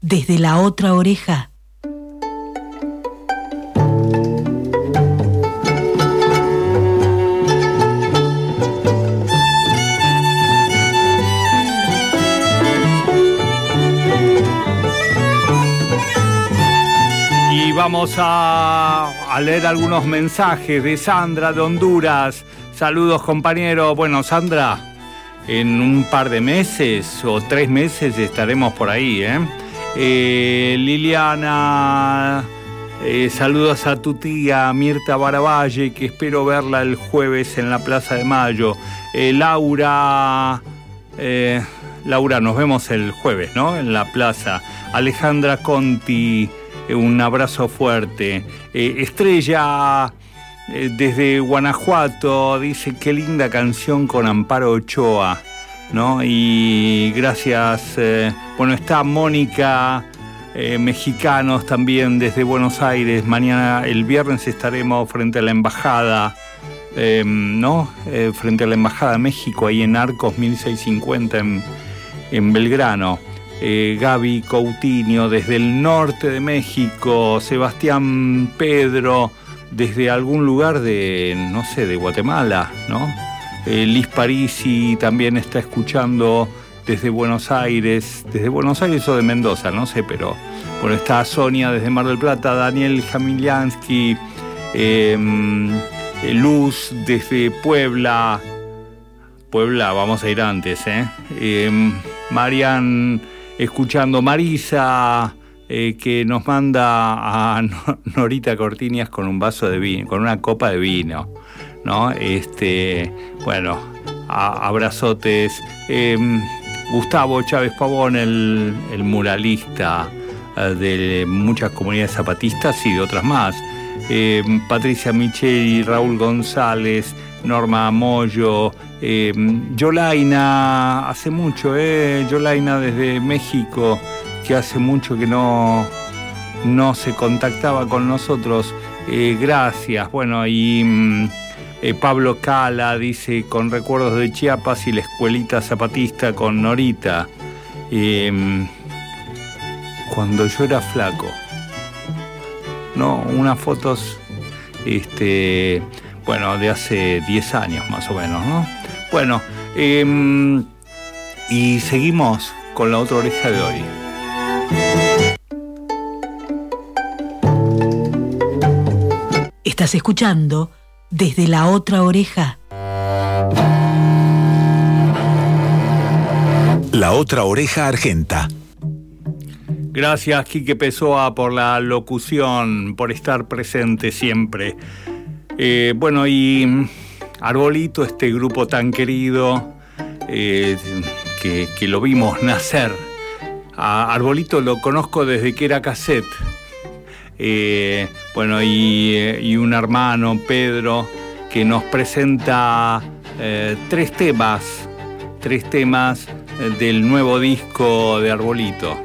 desde la otra oreja. Y vamos a, leer algunos mensajes de Sandra de Honduras. Saludos compañeros. Bueno, Sandra, en un par de meses o tres meses estaremos por ahí. ¿eh? Eh, Liliana, eh, saludos a tu tía Mirta Baravalle, que espero verla el jueves en la Plaza de Mayo. Laura, Laura, nos vemos el jueves, ¿no? En la plaza. Alejandra Conti, un abrazo fuerte. Estrella desde Guanajuato dice qué linda canción con Amparo Ochoa, ¿no? Y gracias, eh, bueno, está Mónica, eh, mexicanos también desde Buenos Aires. Mañana, el viernes estaremos frente a la embajada, ¿no? Eh, frente a la embajada de México, ahí en Arcos 1650 en, en Belgrano. Gaby Coutinho desde el norte de México, Sebastián Pedro desde algún lugar de, no sé, de Guatemala, ¿no? Eh, Liz Parisi también está escuchando desde Buenos Aires, desde Buenos Aires o de Mendoza, no sé, pero bueno, está Sonia desde Mar del Plata, Daniel Jamiliansky, em, eh, Luz desde Puebla, Puebla, vamos a ir antes, ¿eh? Em, Marian escuchando Marisa, eh, que nos manda a Norita Cortinias con un vaso de vino, con una copa de vino, ¿no? Este, bueno, abrazotes. Em, Gustavo Chávez Pavón, el, muralista eh, de muchas comunidades zapatistas y de otras más. Em, Patricia Micheli, Raúl González, Norma Moyo, em, Yolaina, hace mucho, ¿eh? Yolaina desde México que hace mucho que no, no se contactaba con nosotros. Eh, gracias. Bueno, y mm, eh, Pablo Cala dice, con recuerdos de Chiapas y la escuelita zapatista con Norita. Em, cuando yo era flaco. No, unas fotos, este, bueno, de hace 10 años más o menos, ¿no? Bueno, em, y seguimos con la otra oreja de hoy. Estás escuchando desde la otra oreja. La otra oreja argenta. Gracias, Quique Pessoa, por la locución, por estar presente siempre. Eh, bueno, y Arbolito, este grupo tan querido, eh, que, que, lo vimos nacer. A Arbolito lo conozco desde que era cassette. Eh, bueno, y, un hermano, Pedro, que nos presenta eh, tres temas, tres temas eh, del nuevo disco de Arbolito.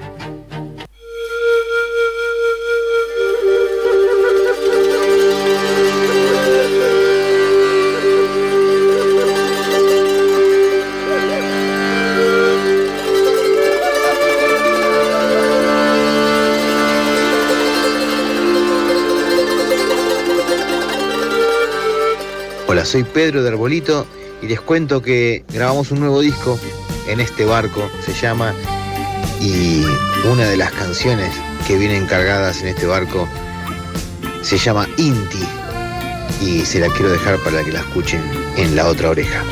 Soy Pedro de Arbolito y les cuento que grabamos un nuevo disco en este barco, se llama, y una de las canciones que vienen cargadas en este barco se llama Inti y se la quiero dejar para que la escuchen en la otra oreja.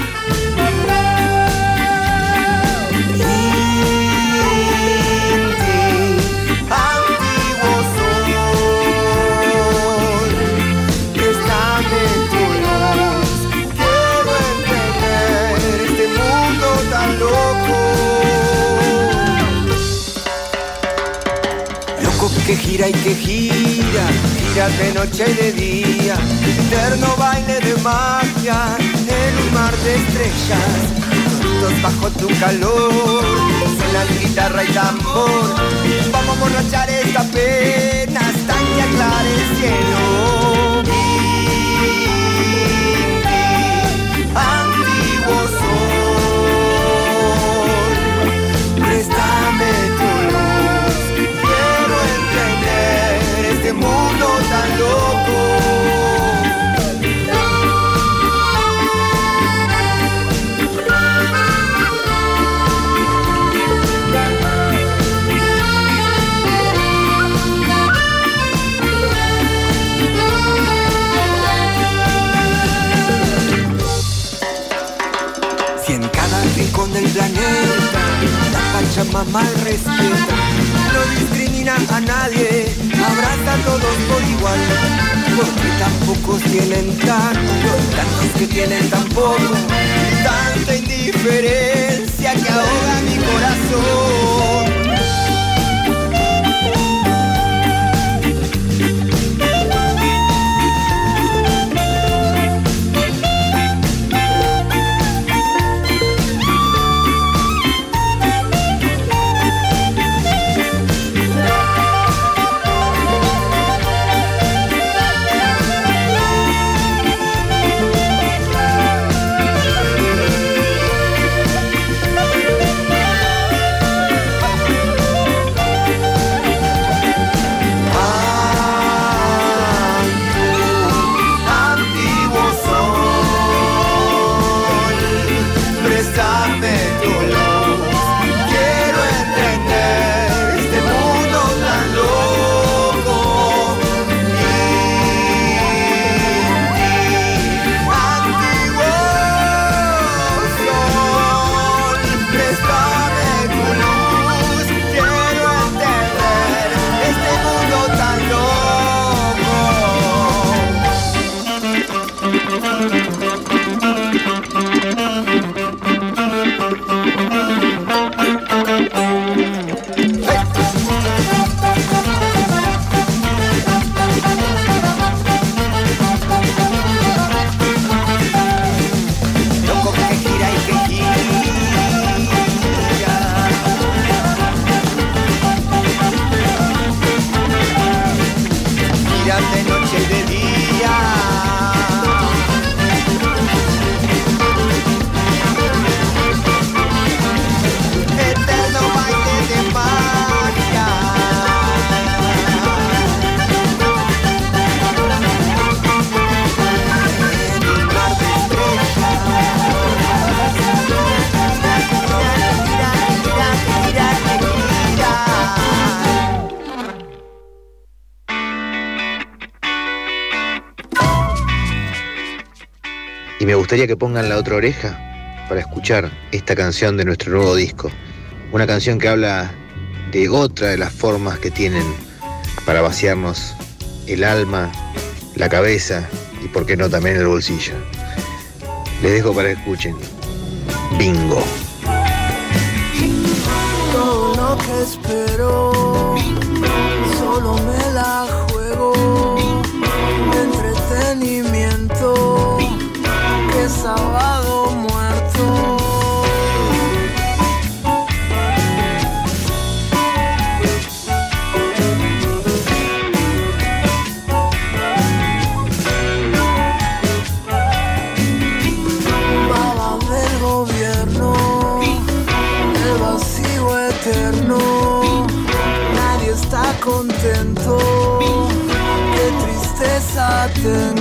Que gira y que gira, gira de noche y de día, eterno baile de magia en un mar de estrellas, todos bajo tu calor, suena guitarra y tambor, mamá respeta, no discrimina a nadie, abraza a todos por igual, porque tan pocos tienen tanto, tantos que tienen tan poco, tanta indiferencia que ahoga mi corazón. Gustaría que pongan la otra oreja para escuchar esta canción de nuestro nuevo disco. Una canción que habla de otra de las formas que tienen para vaciarnos el alma, la cabeza y por qué no también el bolsillo. Les dejo para que escuchen. Bingo. the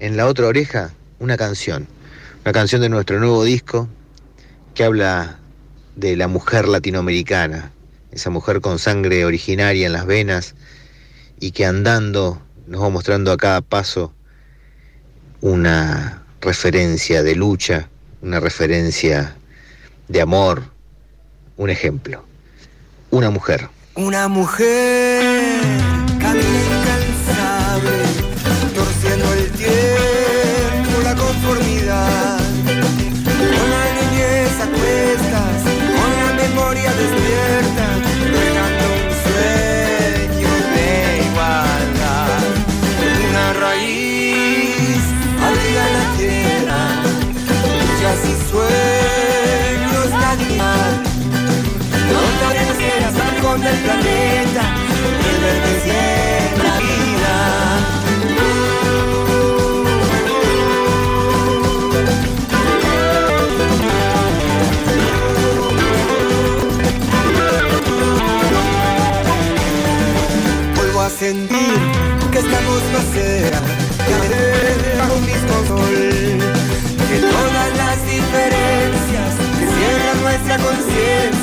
en la otra oreja una canción, una canción de nuestro nuevo disco que habla de la mujer latinoamericana, esa mujer con sangre originaria en las venas y que andando nos va mostrando a cada paso una referencia de lucha, una referencia de amor, un ejemplo. Una mujer. Una mujer Sabemos que las bancos del planeta, el verde siembra vida. Sentir que estamos más cerca arder bajo un mismo sol. Que todas las diferencias que cierran nuestra conciencia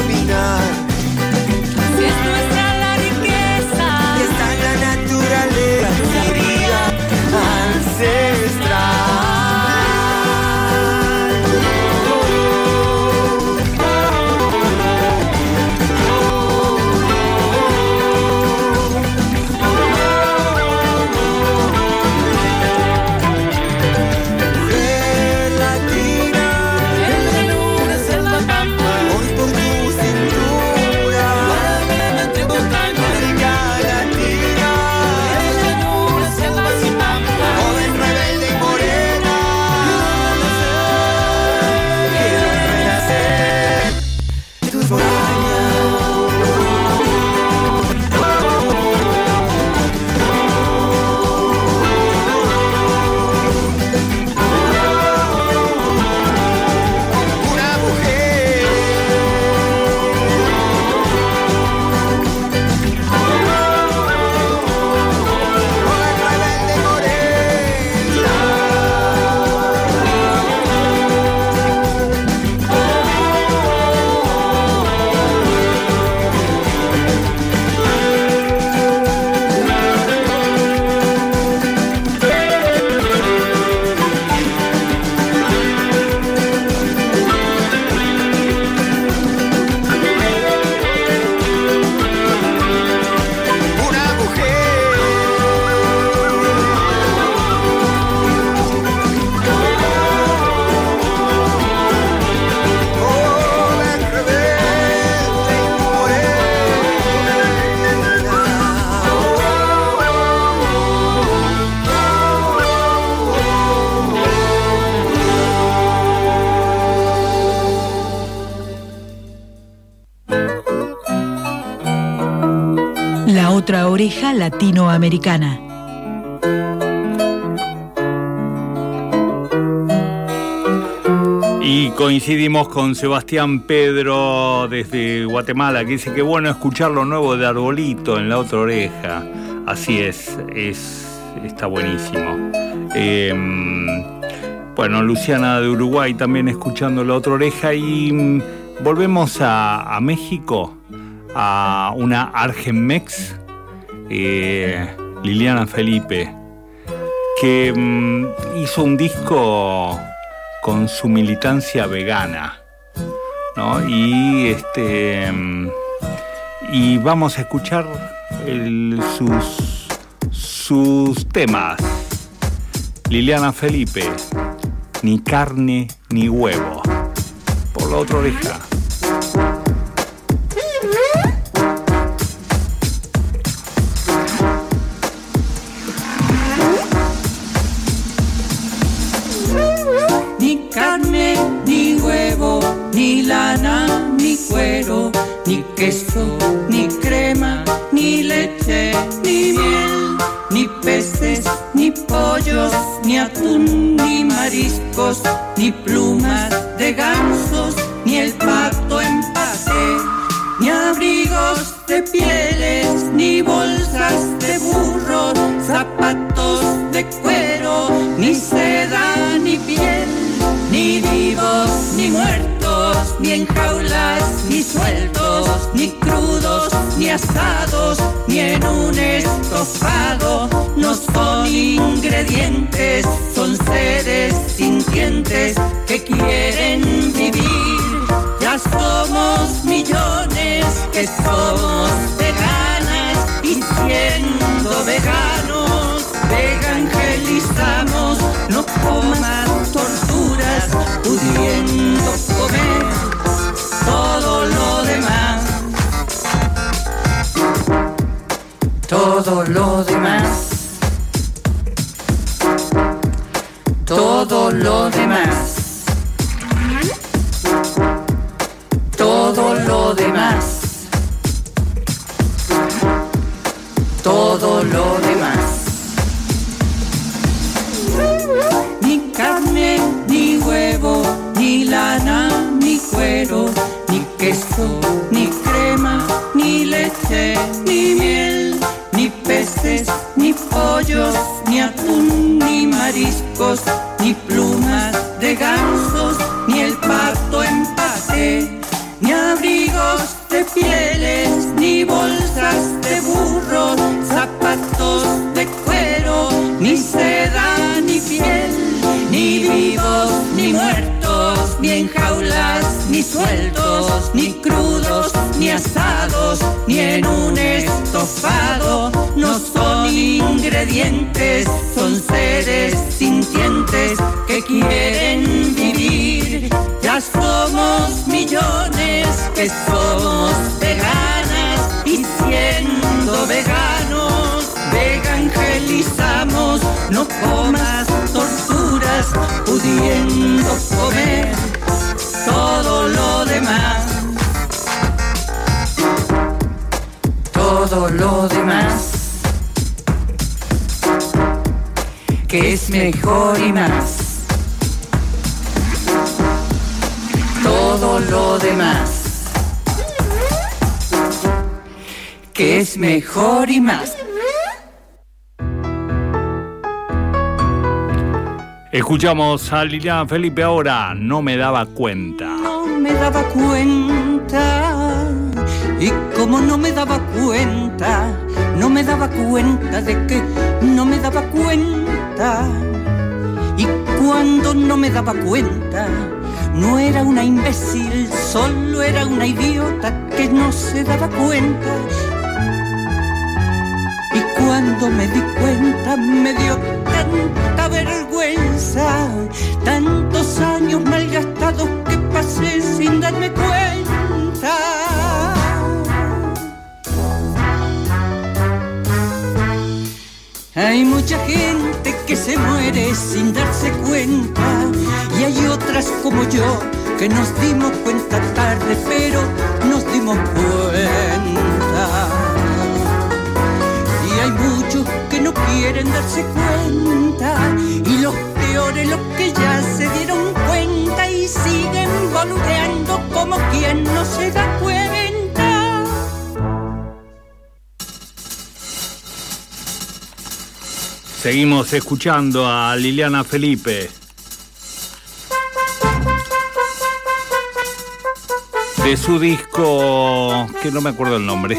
dominar. Otra oreja latinoamericana. Y coincidimos con Sebastián Pedro desde Guatemala, que dice que bueno escuchar lo nuevo de Arbolito en la otra oreja. Así es, es está buenísimo. Eh, bueno, Luciana de Uruguay también escuchando la otra oreja y mm, volvemos a, a México, a una Argenmex, eh, Liliana Felipe, que mm, hizo un disco con su militancia vegana, ¿no? Y este mm, y vamos a escuchar sus sus temas. Liliana Felipe, ni carne ni huevo. Por la otra oreja. Ni lana, ni cuero, ni queso, ni crema, ni leche, ni miel, ni peces, ni pollos, ni atún, ni mariscos, ni plumas de gansos, ni el pato en pase, ni abrigos de pieles, ni bolsas de burro, zapatos de cuero, ni seda, ni piel, ni vivos, ni muertos, ni en jaulas, ni sueltos, ni crudos, ni asados, ni en un estofado, no son ingredientes, son seres sintientes que quieren vivir. Ya somos millones que somos veganas y siendo veganos, vegangelizamos, no comas torturas, pudiendo comer todo lo demás. Todo lo demás. Todo lo demás. todo lo demás. Todo lo demás. Ni carne, ni huevo, ni lana, ni cuero, ni crema, ni leche, ni miel, ni peces, ni pollos, ni atún, ni mariscos, ni plumas de gansos, ni sueltos, ni crudos, ni asados, ni en un estofado, no son ingredientes, son seres sintientes que quieren vivir. Ya somos millones que somos veganas y siendo veganos, vegangelizamos, no comas torturas, pudiendo comer todo lo demás. Todo lo demás. Que es mejor y más. Todo lo demás. Que es mejor y más. Escuchamos a Liliana Felipe ahora, no me daba cuenta. no me daba cuenta. Y como no me daba cuenta, no me daba cuenta de que no me daba cuenta. Y cuando no me daba cuenta, no era una imbécil, solo era una idiota que no se daba cuenta. Y cuando me di cuenta me dio tanta vergüenza, tantos años malgastados que pasé sin darme cuenta. Hay mucha gente que se muere sin darse cuenta y hay otras como yo que nos dimos cuenta tarde, pero nos dimos cuenta. no quieren darse cuenta y los peores los que ya se dieron cuenta y siguen boludeando como quien no se da cuenta. Seguimos escuchando a Liliana Felipe. De su disco, que no me acuerdo el nombre,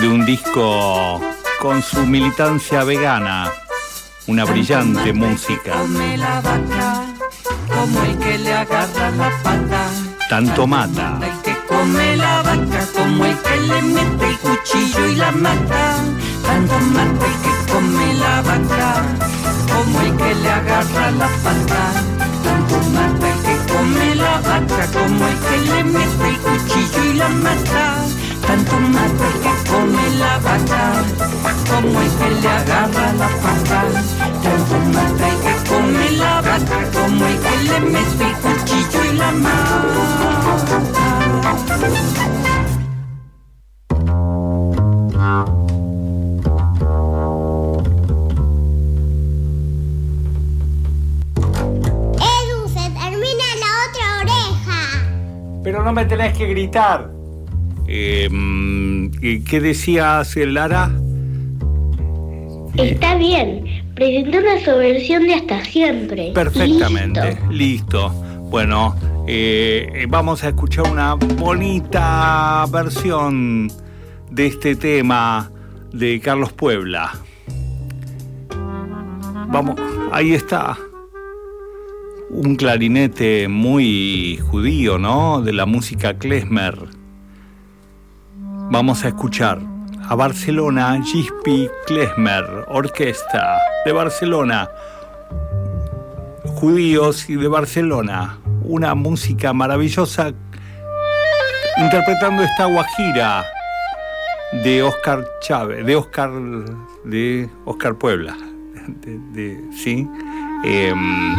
de un disco con su militancia vegana, una brillante música. Come la vaca, como el que le agarra la pata. Tanto mata. El que come la vaca, como el que le mete el cuchillo y la mata. Tanto mata el que come la vaca, como el que le agarra la pata. Tanto mata el que come la vaca, como el que le mete el cuchillo y la mata. Tanto mata el que come la vaca, como el que le agarra la pata. Tanto mata el que come la vaca, como el que le mete el cuchillo y la mata. Edu, se termina la otra oreja. Pero no me tenés que gritar. Eh, ¿Qué decías, Lara? Está bien. Presentó una subversión de hasta siempre. Perfectamente, listo. Bueno, eh, vamos a escuchar una bonita versión de este tema de Carlos Puebla. Vamos, ahí está. Un clarinete muy judío, ¿no? De la música klezmer. Vamos a escuchar a Barcelona Gispi Klezmer, orquesta de Barcelona, judíos y de Barcelona, una música maravillosa interpretando esta guajira de Oscar Chávez, de Oscar de Oscar Puebla, de- sí. Em,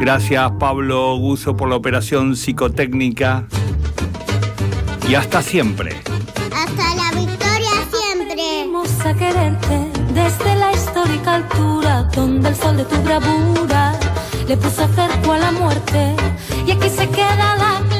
gracias Pablo Guso por la operación psicotécnica y hasta siempre. Donde el sol de tu bravura le puso cerco a la muerte y aquí se queda la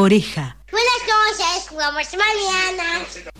oreja.